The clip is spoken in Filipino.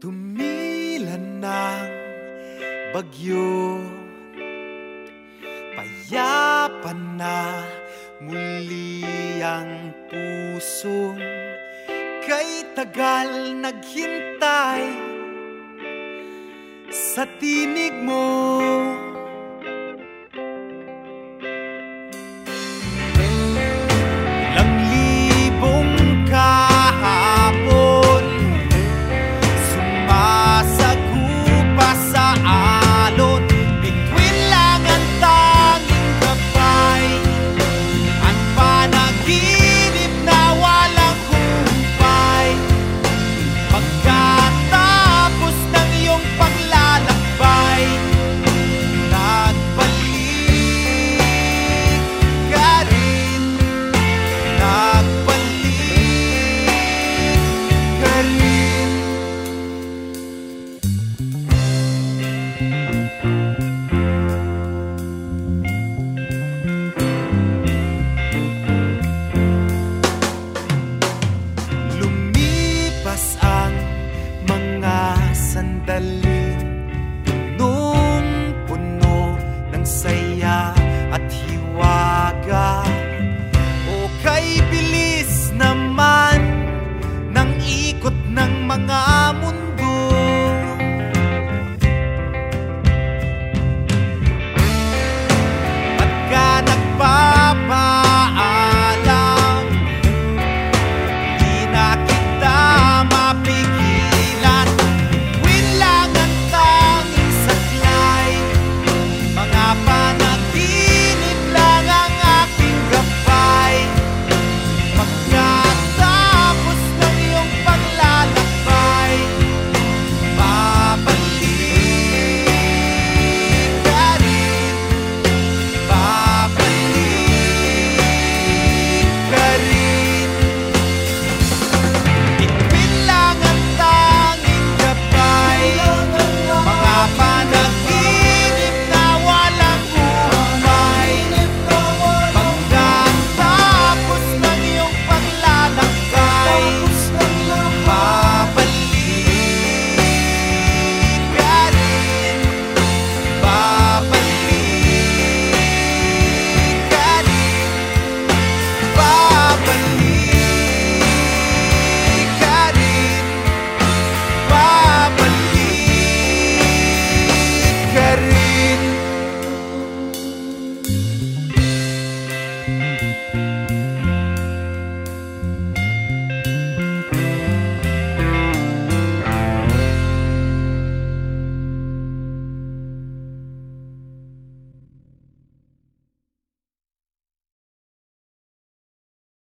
Tumilan ng bagyo. Payapan na muli ang puso Kay tagal naghintay. Sa tinig mo